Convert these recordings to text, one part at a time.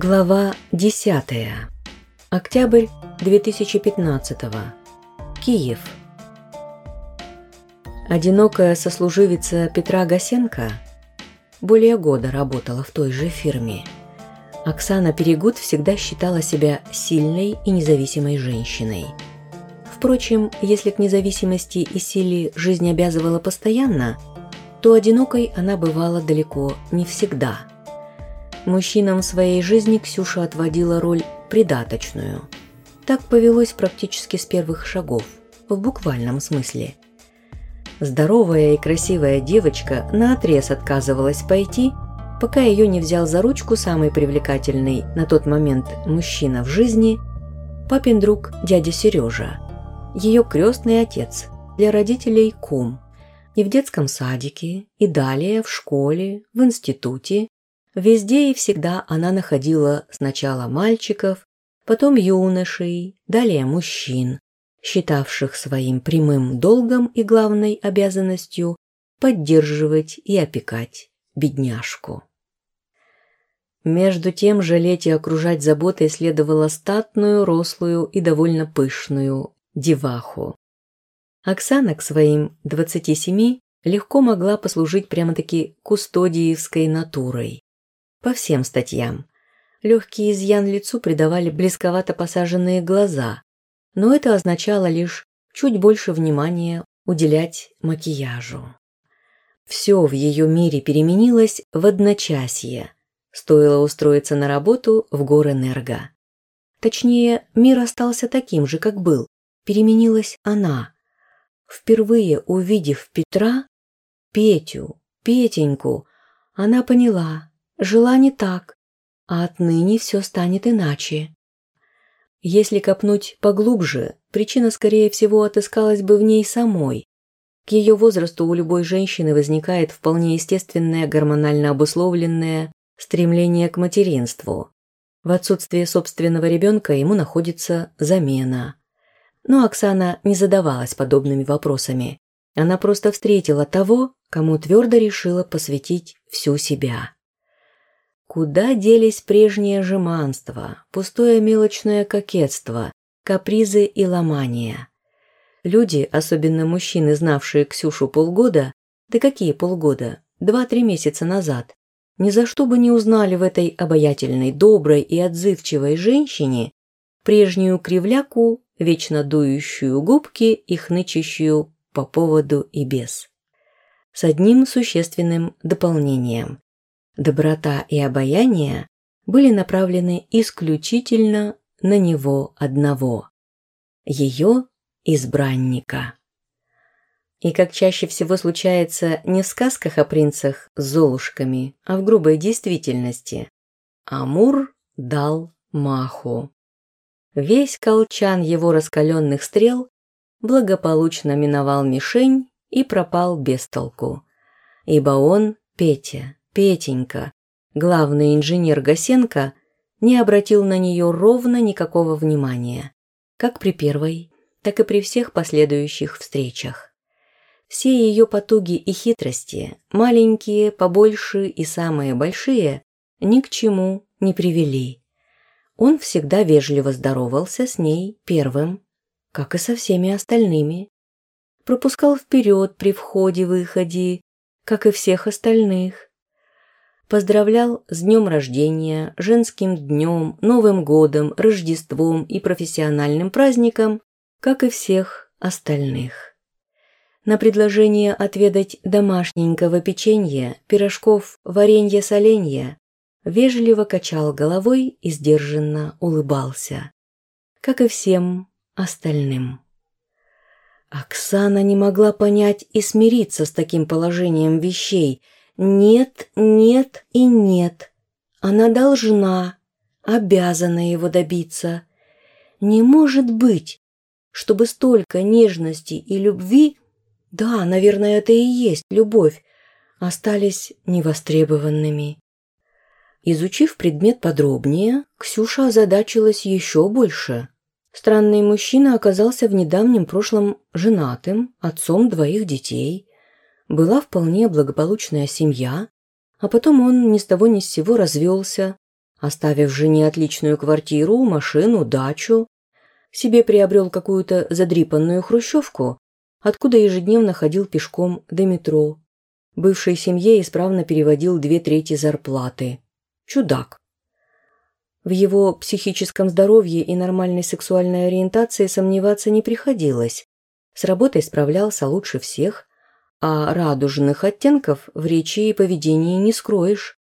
Глава 10. Октябрь 2015. Киев. Одинокая сослуживица Петра Гасенко более года работала в той же фирме. Оксана Перегуд всегда считала себя сильной и независимой женщиной. Впрочем, если к независимости и силе жизнь обязывала постоянно, то одинокой она бывала далеко не всегда – Мужчинам в своей жизни Ксюша отводила роль придаточную. Так повелось практически с первых шагов, в буквальном смысле. Здоровая и красивая девочка наотрез отказывалась пойти, пока ее не взял за ручку самый привлекательный на тот момент мужчина в жизни – папин друг дядя Сережа, ее крестный отец, для родителей кум. И в детском садике, и далее в школе, в институте, Везде и всегда она находила сначала мальчиков, потом юношей, далее мужчин, считавших своим прямым долгом и главной обязанностью поддерживать и опекать бедняжку. Между тем жалеть и окружать заботой следовало статную, рослую и довольно пышную деваху. Оксана к своим 27 легко могла послужить прямо-таки кустодиевской натурой. По всем статьям. Легкий изъян лицу придавали близковато посаженные глаза, но это означало лишь чуть больше внимания уделять макияжу. Все в ее мире переменилось в одночасье. Стоило устроиться на работу в Горэнерго. Точнее, мир остался таким же, как был. Переменилась она. Впервые увидев Петра, Петю, Петеньку, она поняла, Жила не так, а отныне все станет иначе. Если копнуть поглубже, причина, скорее всего, отыскалась бы в ней самой. К ее возрасту у любой женщины возникает вполне естественное гормонально обусловленное стремление к материнству. В отсутствие собственного ребенка ему находится замена. Но Оксана не задавалась подобными вопросами. Она просто встретила того, кому твердо решила посвятить всю себя. Куда делись прежнее жеманство, пустое мелочное кокетство, капризы и ломания? Люди, особенно мужчины, знавшие Ксюшу полгода, да какие полгода, два-три месяца назад, ни за что бы не узнали в этой обаятельной, доброй и отзывчивой женщине прежнюю кривляку, вечно дующую губки и хнычащую по поводу и без. С одним существенным дополнением. Доброта и обаяние были направлены исключительно на него одного, ее избранника. И как чаще всего случается не в сказках о принцах с золушками, а в грубой действительности, Амур дал маху. Весь колчан его раскаленных стрел благополучно миновал мишень и пропал без толку, ибо он, Петя, Петенька, главный инженер Гасенко, не обратил на нее ровно никакого внимания, как при первой, так и при всех последующих встречах. Все ее потуги и хитрости, маленькие, побольше и самые большие, ни к чему не привели. Он всегда вежливо здоровался с ней первым, как и со всеми остальными. Пропускал вперед при входе-выходе, как и всех остальных поздравлял с днем рождения, женским днем, Новым годом, Рождеством и профессиональным праздником, как и всех остальных. На предложение отведать домашненького печенья, пирожков, варенья-соленья вежливо качал головой и сдержанно улыбался, как и всем остальным. Оксана не могла понять и смириться с таким положением вещей – нет, нет и нет. Она должна, обязана его добиться. Не может быть, чтобы столько нежности и любви, да, наверное, это и есть любовь, остались невостребованными. Изучив предмет подробнее, Ксюша озадачилась еще больше. Странный мужчина оказался в недавнем прошлом женатым, отцом двоих детей – была вполне благополучная семья, а потом он ни с того ни с сего развелся, оставив жене отличную квартиру, машину, дачу. Себе приобрел какую-то задрипанную хрущевку, откуда ежедневно ходил пешком до метро. Бывшей семье исправно переводил две трети зарплаты. Чудак. В его психическом здоровье и нормальной сексуальной ориентации сомневаться не приходилось. С работой справлялся лучше всех, а радужных оттенков в речи и поведении не скроешь.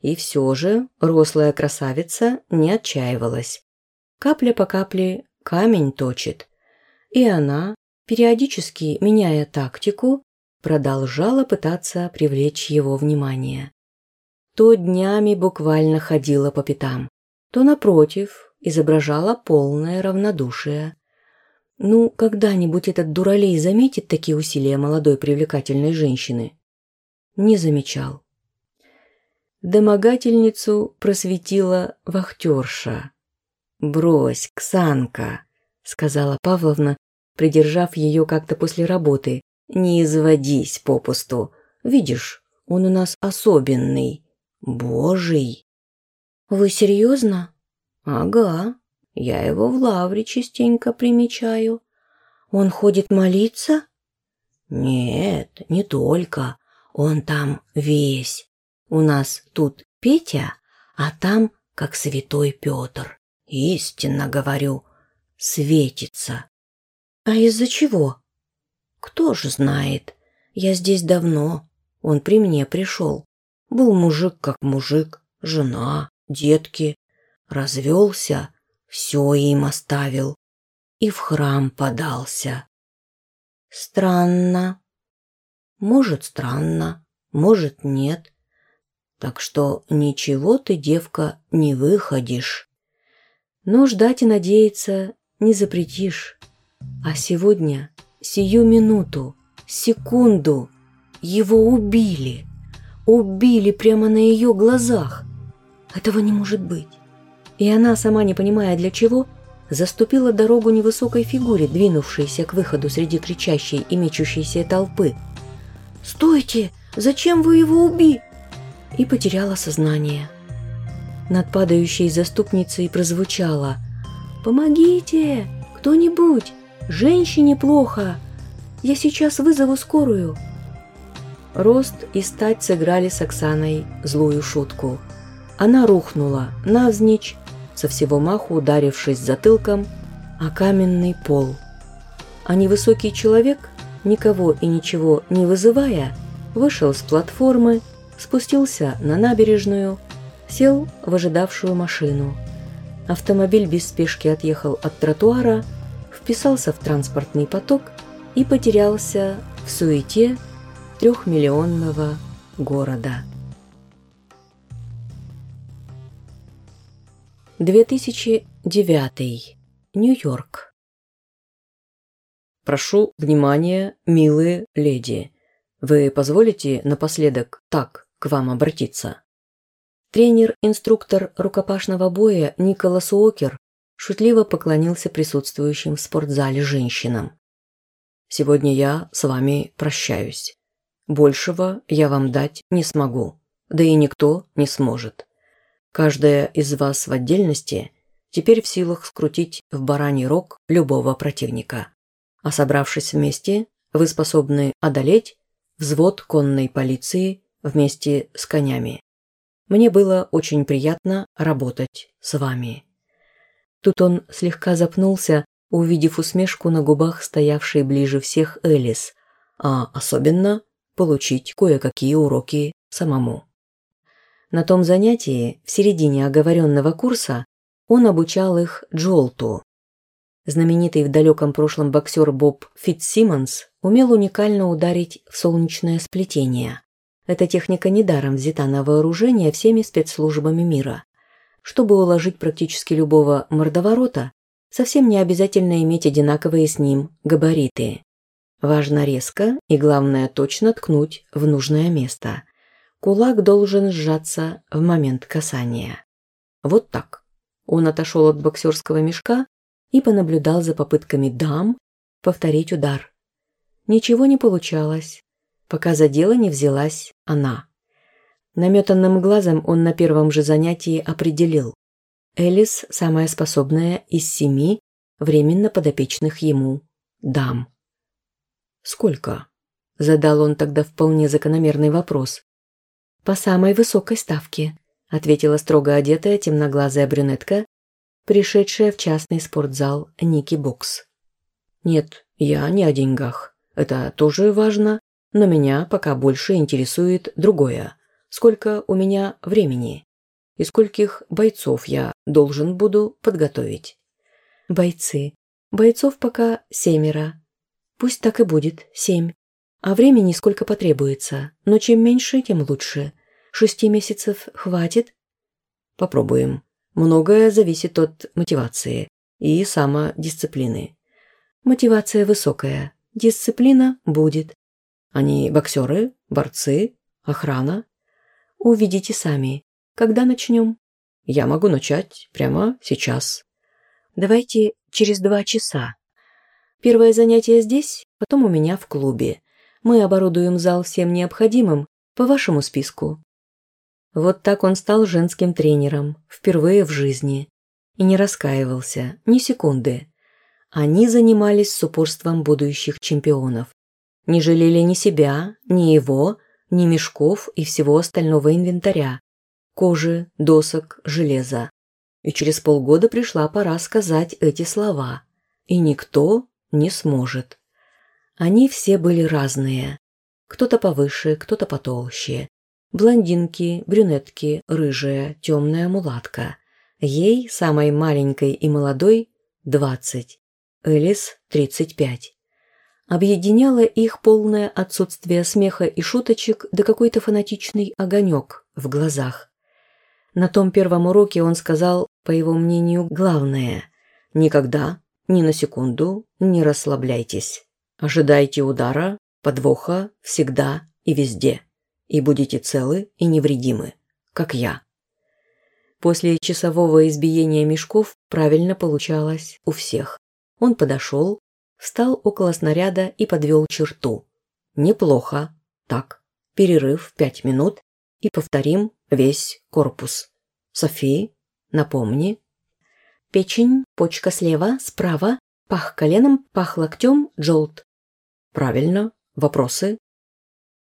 И все же рослая красавица не отчаивалась. Капля по капле камень точит. И она, периодически меняя тактику, продолжала пытаться привлечь его внимание. То днями буквально ходила по пятам, то, напротив, изображала полное равнодушие. Ну, когда-нибудь этот дуралей заметит такие усилия молодой привлекательной женщины? Не замечал. Домогательницу просветила вахтерша. «Брось, Ксанка», — сказала Павловна, придержав ее как-то после работы. «Не изводись попусту. Видишь, он у нас особенный. Божий». «Вы серьезно?» «Ага. Я его в лавре частенько примечаю. Он ходит молиться?» «Нет, не только. Он там весь. У нас тут Петя, а там, как святой Петр. Истинно говорю, светится. А из-за чего? Кто ж знает. Я здесь давно. Он при мне пришел. Был мужик как мужик, жена, детки. Развелся, все им оставил. И в храм подался. Странно. Может, странно, может, нет. Так что ничего ты, девка, не выходишь. Но ждать и надеяться не запретишь. А сегодня, сию минуту, секунду, его убили. Убили прямо на ее глазах. Этого не может быть. И она, сама не понимая для чего, заступила дорогу невысокой фигуре, двинувшейся к выходу среди кричащей и мечущейся толпы. «Стойте! Зачем вы его убили?» и потеряла сознание. Над падающей заступницей прозвучало «Помогите! Кто-нибудь! Женщине плохо! Я сейчас вызову скорую!» Рост и стать сыграли с Оксаной злую шутку. Она рухнула навзничь, со всего маху ударившись затылком о каменный пол. А невысокий человек, никого и ничего не вызывая, вышел с платформы спустился на набережную, сел в ожидавшую машину. Автомобиль без спешки отъехал от тротуара, вписался в транспортный поток и потерялся в суете трехмиллионного города. 2009. Нью-Йорк. Прошу внимания, милые леди. Вы позволите напоследок так к вам обратиться. Тренер-инструктор рукопашного боя Николас Уокер шутливо поклонился присутствующим в спортзале женщинам. «Сегодня я с вами прощаюсь. Большего я вам дать не смогу, да и никто не сможет. Каждая из вас в отдельности теперь в силах скрутить в бараний рог любого противника. А собравшись вместе, вы способны одолеть взвод конной полиции вместе с конями. Мне было очень приятно работать с вами». Тут он слегка запнулся, увидев усмешку на губах стоявшей ближе всех Элис, а особенно получить кое-какие уроки самому. На том занятии, в середине оговоренного курса, он обучал их Джолту. Знаменитый в далеком прошлом боксер Боб Фитцсимонс умел уникально ударить в солнечное сплетение. Эта техника недаром взята на вооружение всеми спецслужбами мира. Чтобы уложить практически любого мордоворота, совсем не обязательно иметь одинаковые с ним габариты. Важно резко и, главное, точно ткнуть в нужное место. Кулак должен сжаться в момент касания. Вот так. Он отошел от боксерского мешка и понаблюдал за попытками дам повторить удар. Ничего не получалось, пока за дело не взялась она. Наметанным глазом он на первом же занятии определил. Элис – самая способная из семи временно подопечных ему дам. «Сколько?» – задал он тогда вполне закономерный вопрос. «По самой высокой ставке», – ответила строго одетая темноглазая брюнетка, пришедшая в частный спортзал Ники Бокс. «Нет, я не о деньгах. Это тоже важно, но меня пока больше интересует другое сколько у меня времени и скольких бойцов я должен буду подготовить. Бойцы. Бойцов пока семеро. Пусть так и будет, семь. А времени сколько потребуется, но чем меньше, тем лучше. Шести месяцев хватит? Попробуем. Многое зависит от мотивации и самодисциплины. Мотивация высокая, дисциплина будет. Они боксеры, борцы, охрана. Увидите сами. Когда начнем? Я могу начать прямо сейчас. Давайте через два часа. Первое занятие здесь, потом у меня в клубе. Мы оборудуем зал всем необходимым по вашему списку. Вот так он стал женским тренером, впервые в жизни. И не раскаивался, ни секунды. Они занимались с упорством будущих чемпионов. Не жалели ни себя, ни его, ни мешков и всего остального инвентаря, кожи, досок, железа. И через полгода пришла пора сказать эти слова. И никто не сможет. Они все были разные. Кто-то повыше, кто-то потолще. Блондинки, брюнетки, рыжая, темная мулатка. Ей, самой маленькой и молодой, двадцать. Элис – тридцать пять. Объединяло их полное отсутствие смеха и шуточек да какой-то фанатичный огонек в глазах. На том первом уроке он сказал, по его мнению, главное – никогда, ни на секунду не расслабляйтесь. Ожидайте удара, подвоха всегда и везде, и будете целы и невредимы, как я. После часового избиения мешков правильно получалось у всех. Он подошел, встал около снаряда и подвел черту. Неплохо. Так, перерыв пять минут и повторим весь корпус. Софи, напомни. Печень, почка слева, справа, пах коленом, пах локтем, джолт. Правильно. Вопросы?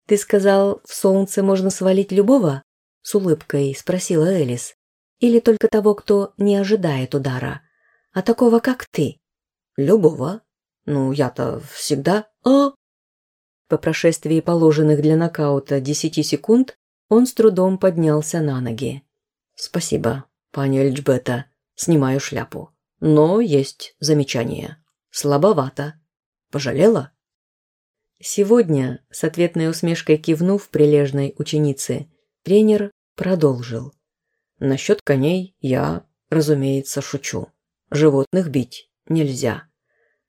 Ты сказал, в солнце можно свалить любого? С улыбкой спросила Элис. Или только того, кто не ожидает удара? А такого, как ты? Любого, ну, я-то всегда... А? По прошествии положенных для нокаута десяти секунд он с трудом поднялся на ноги. «Спасибо, пани Эльджбета. Снимаю шляпу. Но есть замечание. Слабовато. Пожалела?» Сегодня, с ответной усмешкой кивнув прилежной ученице, тренер продолжил. «Насчет коней я, разумеется, шучу. Животных бить нельзя.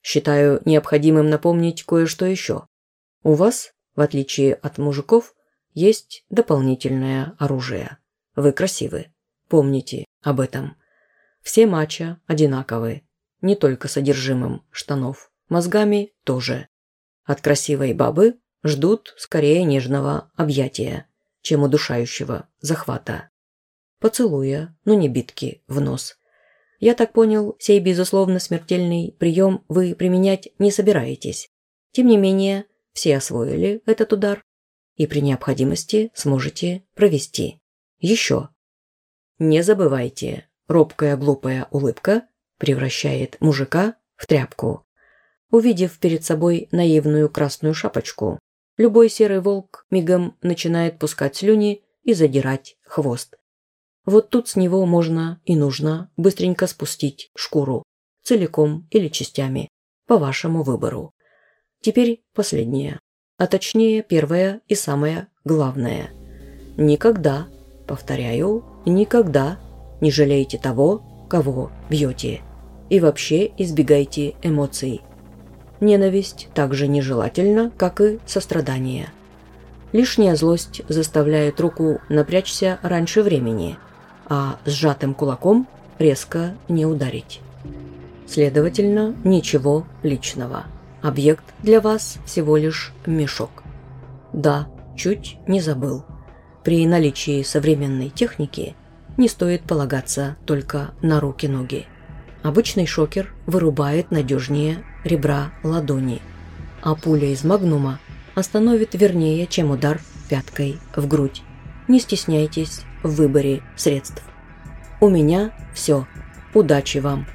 Считаю необходимым напомнить кое-что еще. У вас, в отличие от мужиков, есть дополнительное оружие. Вы красивы. Помните об этом. Все матча одинаковы. Не только содержимым штанов. Мозгами тоже. От красивой бабы ждут скорее нежного объятия, чем удушающего захвата. Поцелуя, но не битки в нос. Я так понял, сей безусловно смертельный прием вы применять не собираетесь. Тем не менее, все освоили этот удар и при необходимости сможете провести. Еще. Не забывайте, робкая глупая улыбка превращает мужика в тряпку. Увидев перед собой наивную красную шапочку, любой серый волк мигом начинает пускать слюни и задирать хвост. Вот тут с него можно и нужно быстренько спустить шкуру, целиком или частями, по вашему выбору. Теперь последнее, а точнее первое и самое главное. Никогда, повторяю, никогда не жалейте того, кого бьете. И вообще избегайте эмоций. Ненависть также нежелательна, как и сострадание. Лишняя злость заставляет руку напрячься раньше времени – а сжатым кулаком резко не ударить. Следовательно, ничего личного. Объект для вас всего лишь мешок. Да, чуть не забыл. при наличии современной техники не стоит полагаться только на руки-ноги. Обычный шокер вырубает надежнее ребра ладони, а пуля из магнума остановит вернее, чем удар пяткой в грудь. Не стесняйтесь в выборе средств. У меня все. Удачи вам.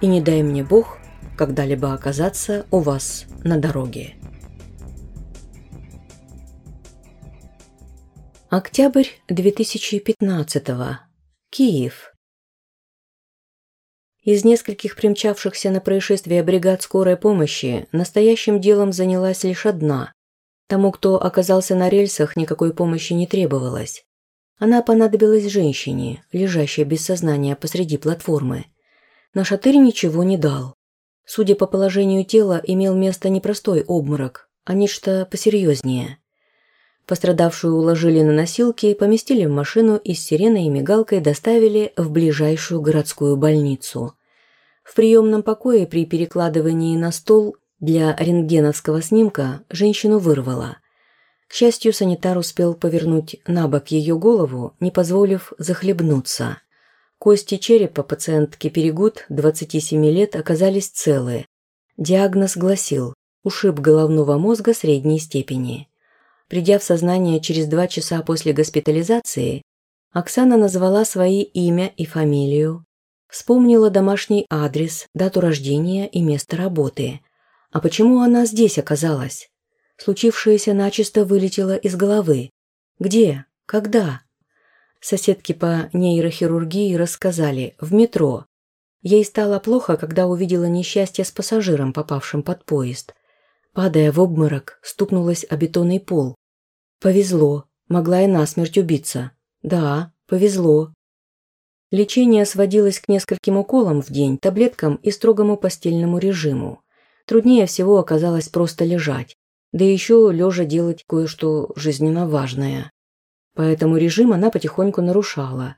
И не дай мне Бог когда-либо оказаться у вас на дороге. Октябрь 2015. Киев. Из нескольких примчавшихся на происшествие бригад скорой помощи настоящим делом занялась лишь одна. Тому, кто оказался на рельсах, никакой помощи не требовалось. Она понадобилась женщине, лежащей без сознания посреди платформы. На шатырь ничего не дал. Судя по положению тела, имел место не простой обморок, а нечто посерьезнее. Пострадавшую уложили на носилки, поместили в машину и с сиреной и мигалкой доставили в ближайшую городскую больницу. В приемном покое при перекладывании на стол для рентгеновского снимка женщину вырвало. К счастью, санитар успел повернуть на бок ее голову, не позволив захлебнуться. Кости черепа пациентки Перегуд, 27 лет, оказались целые. Диагноз гласил – ушиб головного мозга средней степени. Придя в сознание через два часа после госпитализации, Оксана назвала свои имя и фамилию, вспомнила домашний адрес, дату рождения и место работы. А почему она здесь оказалась? Случившееся начисто вылетело из головы. Где? Когда? Соседки по нейрохирургии рассказали. В метро. Ей стало плохо, когда увидела несчастье с пассажиром, попавшим под поезд. Падая в обморок, стукнулась о бетонный пол. Повезло, могла и насмерть убиться. Да, повезло. Лечение сводилось к нескольким уколам в день, таблеткам и строгому постельному режиму. Труднее всего оказалось просто лежать, да еще лежа делать кое-что жизненно важное. Поэтому режим она потихоньку нарушала.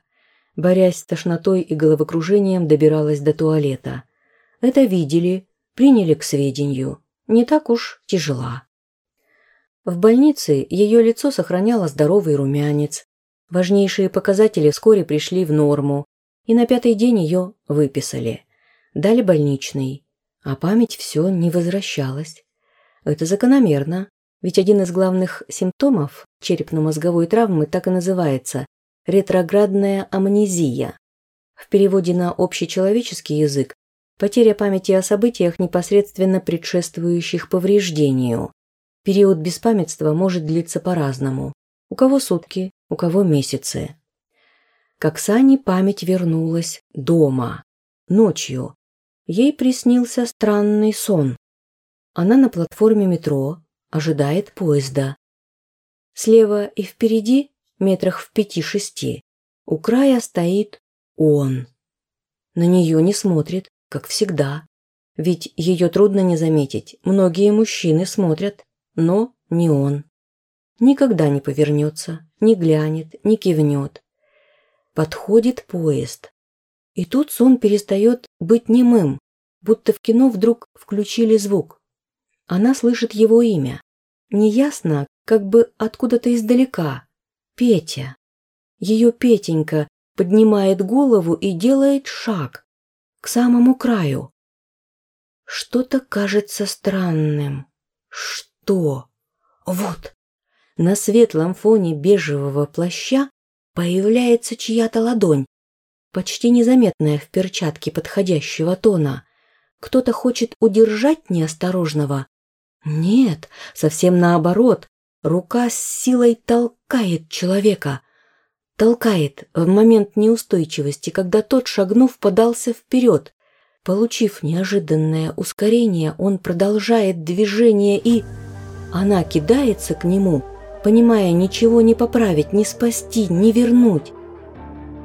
Борясь с тошнотой и головокружением, добиралась до туалета. Это видели, приняли к сведению не так уж тяжела. В больнице ее лицо сохраняло здоровый румянец. Важнейшие показатели вскоре пришли в норму, и на пятый день ее выписали. Дали больничный, а память все не возвращалась. Это закономерно, ведь один из главных симптомов черепно-мозговой травмы так и называется – ретроградная амнезия. В переводе на общечеловеческий язык Потеря памяти о событиях, непосредственно предшествующих повреждению. Период беспамятства может длиться по-разному. У кого сутки, у кого месяцы. К Оксане память вернулась дома. Ночью. Ей приснился странный сон. Она на платформе метро, ожидает поезда. Слева и впереди, метрах в пяти-шести, у края стоит он. На нее не смотрит, как всегда. Ведь ее трудно не заметить. Многие мужчины смотрят, но не он. Никогда не повернется, не глянет, не кивнет. Подходит поезд. И тут сон перестает быть немым, будто в кино вдруг включили звук. Она слышит его имя. Неясно, как бы откуда-то издалека. Петя. Ее Петенька поднимает голову и делает шаг к самому краю. Что-то кажется странным. Что? Вот. На светлом фоне бежевого плаща появляется чья-то ладонь, почти незаметная в перчатке подходящего тона. Кто-то хочет удержать неосторожного. Нет, совсем наоборот. Рука с силой толкает человека толкает в момент неустойчивости, когда тот, шагнув, подался вперед. Получив неожиданное ускорение, он продолжает движение и... Она кидается к нему, понимая ничего не поправить, не спасти, не вернуть.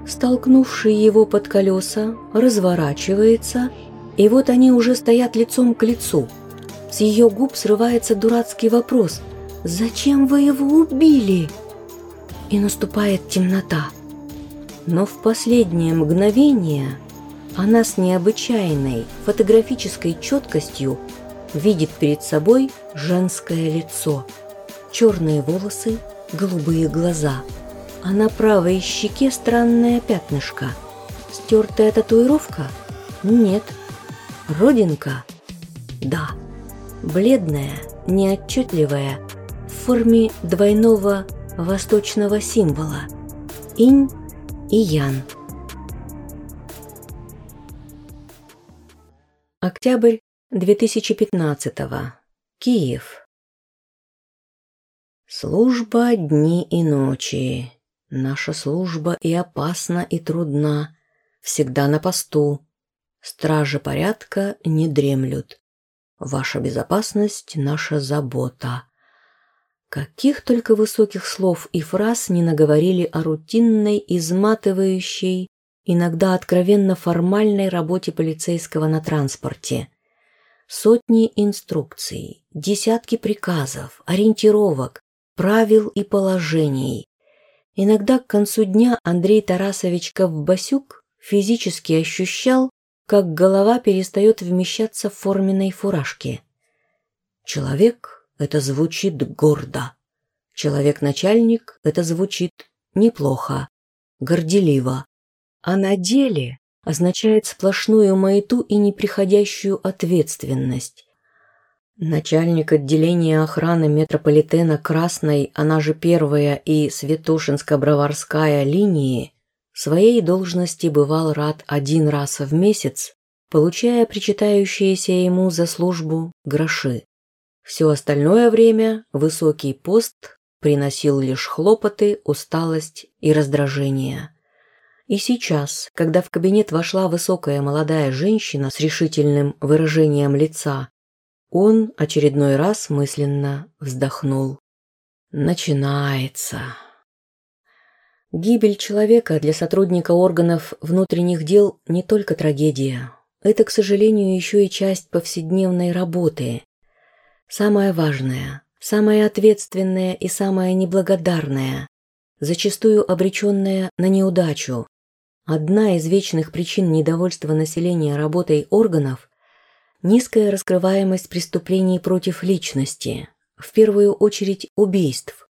Столкнувший его под колеса, разворачивается, и вот они уже стоят лицом к лицу. С ее губ срывается дурацкий вопрос «Зачем вы его убили?» И наступает темнота. Но в последнее мгновение она с необычайной фотографической четкостью видит перед собой женское лицо, черные волосы, голубые глаза, а на правой щеке странное пятнышко. Стертая татуировка? Нет. Родинка? Да. Бледная, неотчетливая, в форме двойного восточного символа. Инь и Ян. Октябрь 2015. Киев. Служба дни и ночи. Наша служба и опасна, и трудна. Всегда на посту. Стражи порядка не дремлют. Ваша безопасность – наша забота. Каких только высоких слов и фраз не наговорили о рутинной, изматывающей, иногда откровенно формальной работе полицейского на транспорте. Сотни инструкций, десятки приказов, ориентировок, правил и положений. Иногда к концу дня Андрей Тарасович Ковбасюк физически ощущал, как голова перестает вмещаться в форменной фуражке. Человек это звучит гордо. Человек-начальник – это звучит неплохо, горделиво. А на деле означает сплошную маяту и неприходящую ответственность. Начальник отделения охраны метрополитена Красной, она же первая и Святошинско-Броварская линии, своей должности бывал рад один раз в месяц, получая причитающиеся ему за службу гроши. Все остальное время высокий пост приносил лишь хлопоты, усталость и раздражение. И сейчас, когда в кабинет вошла высокая молодая женщина с решительным выражением лица, он очередной раз мысленно вздохнул. Начинается. Гибель человека для сотрудника органов внутренних дел не только трагедия. Это, к сожалению, еще и часть повседневной работы, Самое важное, самое ответственное и самое неблагодарное, зачастую обреченное на неудачу. Одна из вечных причин недовольства населения работой органов – низкая раскрываемость преступлений против личности, в первую очередь убийств.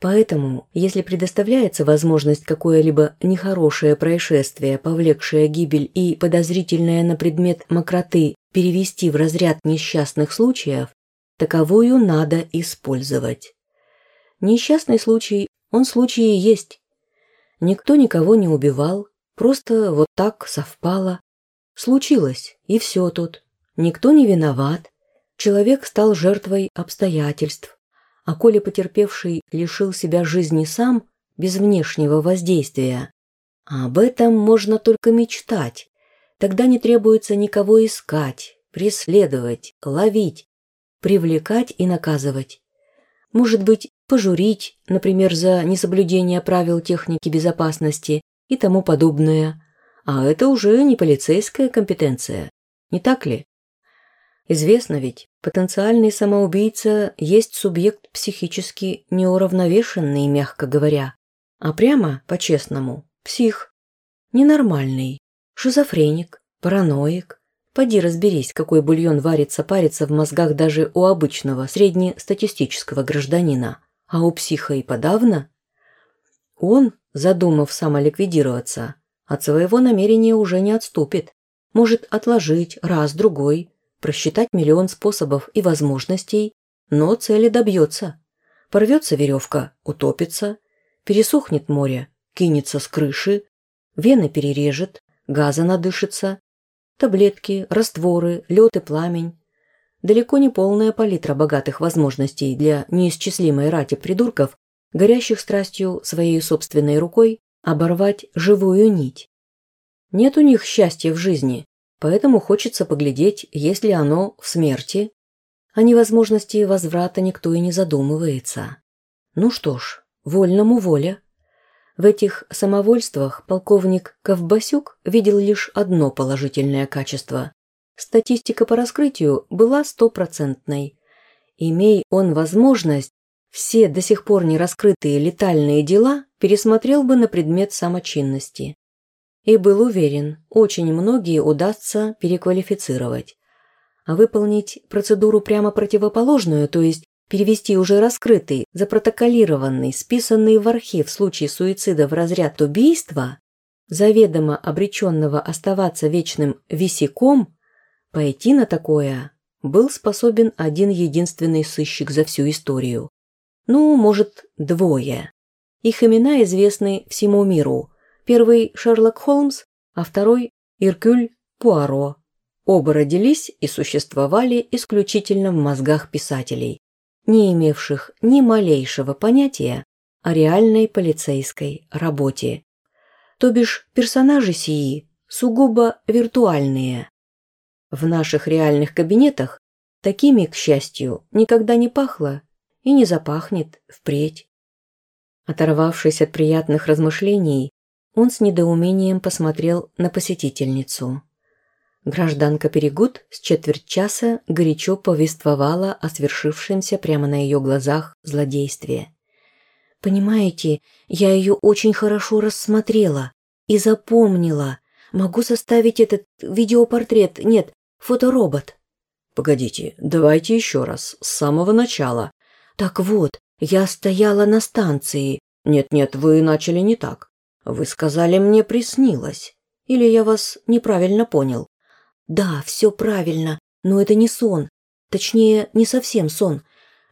Поэтому, если предоставляется возможность какое-либо нехорошее происшествие, повлекшее гибель и подозрительное на предмет мокроты перевести в разряд несчастных случаев, таковую надо использовать. Несчастный случай, он случай и есть. Никто никого не убивал, просто вот так совпало. Случилось, и все тут. Никто не виноват. Человек стал жертвой обстоятельств. А коли потерпевший лишил себя жизни сам, без внешнего воздействия, об этом можно только мечтать. Тогда не требуется никого искать, преследовать, ловить, привлекать и наказывать. Может быть, пожурить, например, за несоблюдение правил техники безопасности и тому подобное. А это уже не полицейская компетенция, не так ли? Известно ведь, потенциальный самоубийца есть субъект психически неуравновешенный, мягко говоря. А прямо, по-честному, псих. Ненормальный, шизофреник, параноик, Поди разберись, какой бульон варится-парится в мозгах даже у обычного, среднестатистического гражданина, а у психа и подавно. Он, задумав самоликвидироваться, от своего намерения уже не отступит. Может отложить раз-другой, просчитать миллион способов и возможностей, но цели добьется. Порвется веревка, утопится, пересохнет море, кинется с крыши, вены перережет, газа надышится, Таблетки, растворы, лед и пламень. Далеко не полная палитра богатых возможностей для неисчислимой рати придурков, горящих страстью своей собственной рукой, оборвать живую нить. Нет у них счастья в жизни, поэтому хочется поглядеть, есть ли оно в смерти. О невозможности возврата никто и не задумывается. Ну что ж, вольному воля. В этих самовольствах полковник Ковбасюк видел лишь одно положительное качество. Статистика по раскрытию была стопроцентной. Имей он возможность, все до сих пор не раскрытые летальные дела пересмотрел бы на предмет самочинности. И был уверен, очень многие удастся переквалифицировать. А выполнить процедуру прямо противоположную, то есть перевести уже раскрытый, запротоколированный, списанный в архив случай суицида в разряд убийства, заведомо обреченного оставаться вечным висяком, пойти на такое был способен один единственный сыщик за всю историю. Ну, может, двое. Их имена известны всему миру. Первый – Шерлок Холмс, а второй – Иркюль Пуаро. Оба родились и существовали исключительно в мозгах писателей, не имевших ни малейшего понятия о реальной полицейской работе. То бишь персонажи сии сугубо виртуальные. В наших реальных кабинетах такими, к счастью, никогда не пахло и не запахнет впредь. Оторвавшись от приятных размышлений, он с недоумением посмотрел на посетительницу. Гражданка Перегуд с четверть часа горячо повествовала о свершившемся прямо на ее глазах злодействе. «Понимаете, я ее очень хорошо рассмотрела и запомнила. Могу составить этот видеопортрет, нет, фоторобот». «Погодите, давайте еще раз, с самого начала». «Так вот, я стояла на станции». «Нет-нет, вы начали не так. Вы сказали, мне приснилось. Или я вас неправильно понял?» «Да, все правильно, но это не сон. Точнее, не совсем сон.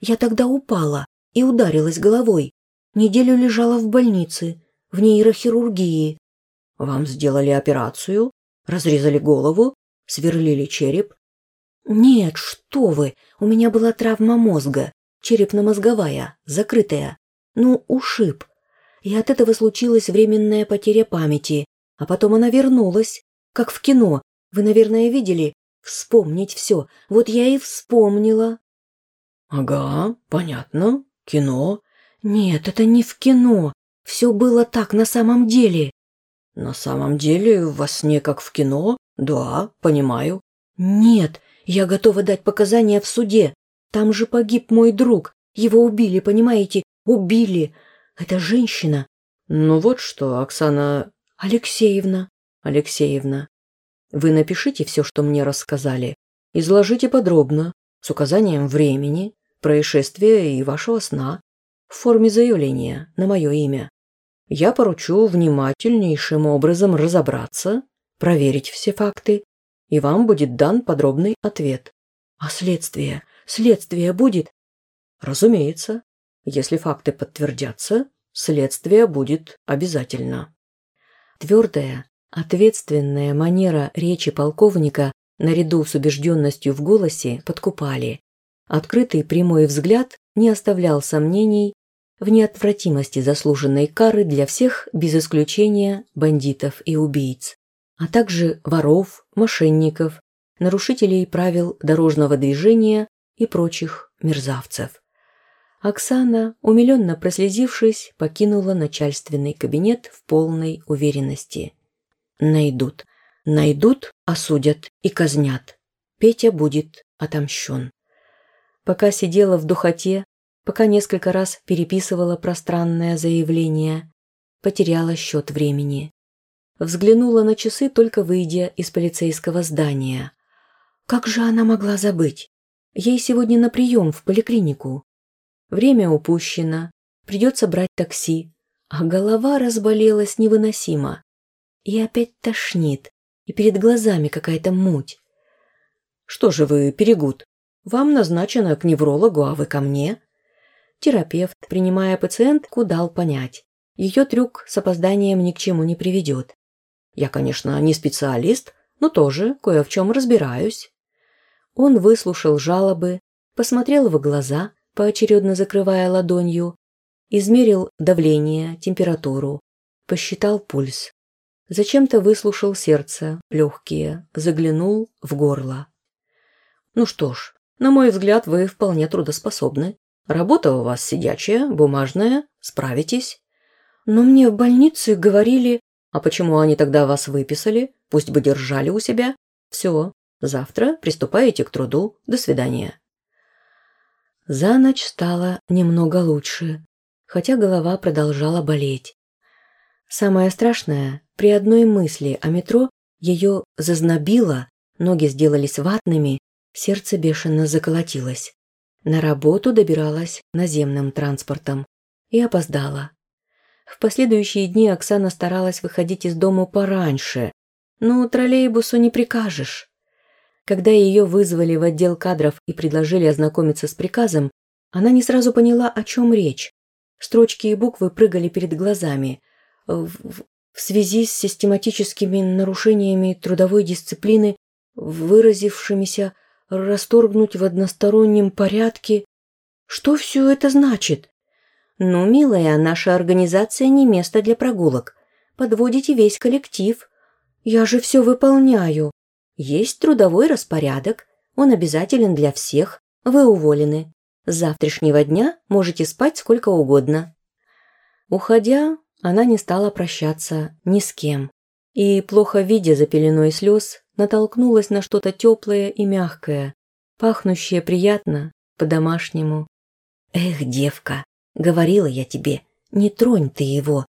Я тогда упала и ударилась головой. Неделю лежала в больнице, в нейрохирургии». «Вам сделали операцию? Разрезали голову? Сверлили череп?» «Нет, что вы, у меня была травма мозга, черепно-мозговая, закрытая. Ну, ушиб. И от этого случилась временная потеря памяти, а потом она вернулась, как в кино, вы, наверное, видели? Вспомнить все. Вот я и вспомнила». «Ага, понятно. Кино». «Нет, это не в кино. Все было так на самом деле». «На самом деле, во сне как в кино? Да, понимаю». «Нет, я готова дать показания в суде. Там же погиб мой друг. Его убили, понимаете? Убили. Это женщина». «Ну вот что, Оксана...» «Алексеевна». «Алексеевна, вы напишите все, что мне рассказали. Изложите подробно, с указанием времени, происшествия и вашего сна, в форме заявления на мое имя. Я поручу внимательнейшим образом разобраться, проверить все факты, и вам будет дан подробный ответ. А следствие? Следствие будет? Разумеется. Если факты подтвердятся, следствие будет обязательно. Твердая, Ответственная манера речи полковника наряду с убежденностью в голосе подкупали. Открытый прямой взгляд не оставлял сомнений в неотвратимости заслуженной кары для всех, без исключения бандитов и убийц, а также воров, мошенников, нарушителей правил дорожного движения и прочих мерзавцев. Оксана, умиленно прослезившись, покинула начальственный кабинет в полной уверенности. Найдут. Найдут, осудят и казнят. Петя будет отомщен. Пока сидела в духоте, пока несколько раз переписывала пространное заявление, потеряла счет времени. Взглянула на часы, только выйдя из полицейского здания. Как же она могла забыть? Ей сегодня на прием в поликлинику. Время упущено, придется брать такси, а голова разболелась невыносимо. И опять тошнит, и перед глазами какая-то муть. «Что же вы, Перегуд? Вам назначено к неврологу, а вы ко мне?» Терапевт, принимая пациентку, дал понять. Ее трюк с опозданием ни к чему не приведет. «Я, конечно, не специалист, но тоже кое в чем разбираюсь». Он выслушал жалобы, посмотрел в глаза, поочередно закрывая ладонью, измерил давление, температуру, посчитал пульс. Зачем-то выслушал сердце, легкие, заглянул в горло. «Ну что ж, на мой взгляд, вы вполне трудоспособны. Работа у вас сидячая, бумажная, справитесь. Но мне в больнице говорили... А почему они тогда вас выписали? Пусть бы держали у себя. Все, завтра приступаете к труду. До свидания». За ночь стало немного лучше, хотя голова продолжала болеть. Самое страшное, при одной мысли о метро ее зазнобило, ноги сделались ватными, сердце бешено заколотилось. На работу добиралась наземным транспортом и опоздала. В последующие дни Оксана старалась выходить из дома пораньше, но троллейбусу не прикажешь. Когда ее вызвали в отдел кадров и предложили ознакомиться с приказом, она не сразу поняла, о чем речь. Строчки и буквы прыгали перед глазами. В, в связи с систематическими нарушениями трудовой дисциплины, выразившимися расторгнуть в одностороннем порядке. Что все это значит? Ну, милая, наша организация не место для прогулок. Подводите весь коллектив. Я же все выполняю. Есть трудовой распорядок. Он обязателен для всех. Вы уволены. С завтрашнего дня можете спать сколько угодно. Уходя, она не стала прощаться ни с кем. И, плохо видя за пеленой слез, натолкнулась на что-то теплое и мягкое, пахнущее приятно, по-домашнему. «Эх, девка, говорила я тебе, не тронь ты его.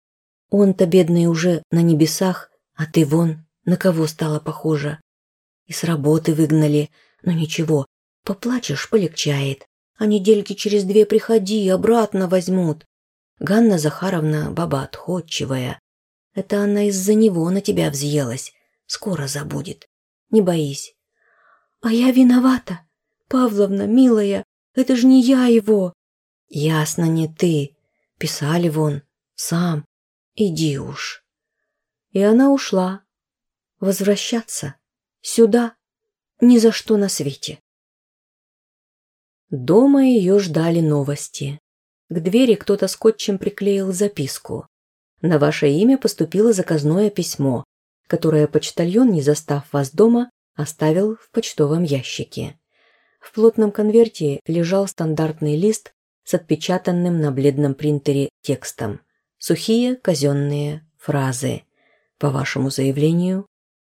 Он-то, бедный, уже на небесах, а ты вон, на кого стала похожа. И с работы выгнали, но ничего, поплачешь, полегчает. А недельки через две приходи, обратно возьмут. Ганна Захаровна баба отходчивая. Это она из-за него на тебя взъелась. Скоро забудет. Не боись. А я виновата. Павловна, милая, это же не я его. Ясно, не ты. Писали вон. Сам. Иди уж. И она ушла. Возвращаться. Сюда. Ни за что на свете. Дома ее ждали новости. К двери кто-то скотчем приклеил записку. На ваше имя поступило заказное письмо, которое почтальон, не застав вас дома, оставил в почтовом ящике. В плотном конверте лежал стандартный лист с отпечатанным на бледном принтере текстом. Сухие казенные фразы. По вашему заявлению,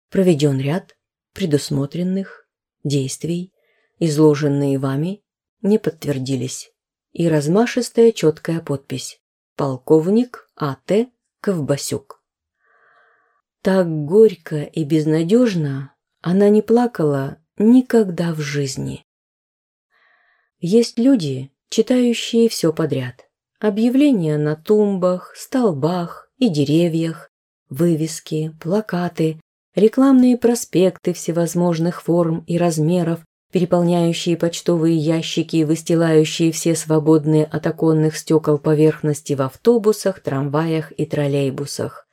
проведен ряд предусмотренных действий, изложенные вами, не подтвердились и размашистая четкая подпись «Полковник А.Т. Ковбасюк». Так горько и безнадежно она не плакала никогда в жизни. Есть люди, читающие все подряд. Объявления на тумбах, столбах и деревьях, вывески, плакаты, рекламные проспекты всевозможных форм и размеров переполняющие почтовые ящики и выстилающие все свободные от оконных стекол поверхности в автобусах, трамваях и троллейбусах.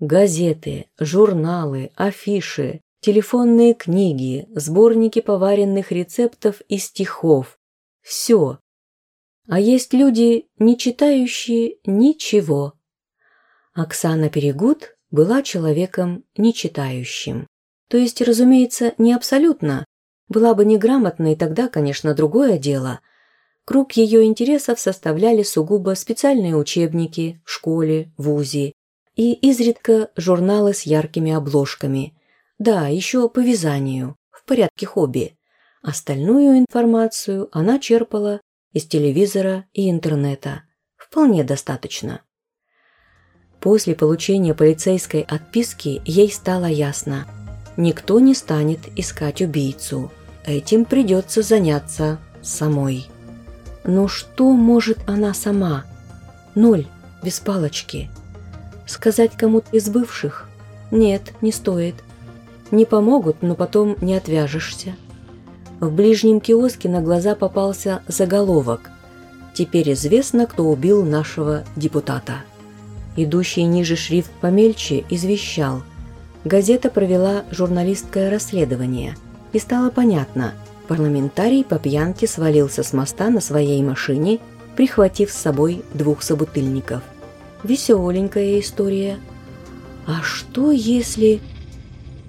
Газеты, журналы, афиши, телефонные книги, сборники поваренных рецептов и стихов. Все. А есть люди, не читающие ничего. Оксана Перегуд была человеком не читающим. То есть, разумеется, не абсолютно, была бы неграмотной, тогда, конечно, другое дело. Круг ее интересов составляли сугубо специальные учебники в школе, вузе и изредка журналы с яркими обложками. Да, еще по вязанию, в порядке хобби. Остальную информацию она черпала из телевизора и интернета. Вполне достаточно. После получения полицейской отписки ей стало ясно – никто не станет искать убийцу. Этим придется заняться самой. Но что может она сама? Ноль, без палочки. Сказать кому-то из бывших? Нет, не стоит. Не помогут, но потом не отвяжешься. В ближнем киоске на глаза попался заголовок. Теперь известно, кто убил нашего депутата. Идущий ниже шрифт помельче извещал. Газета провела журналистское расследование – и стало понятно, парламентарий по пьянке свалился с моста на своей машине, прихватив с собой двух собутыльников. Веселенькая история. А что если...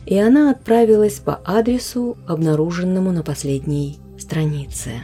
И она отправилась по адресу, обнаруженному на последней странице.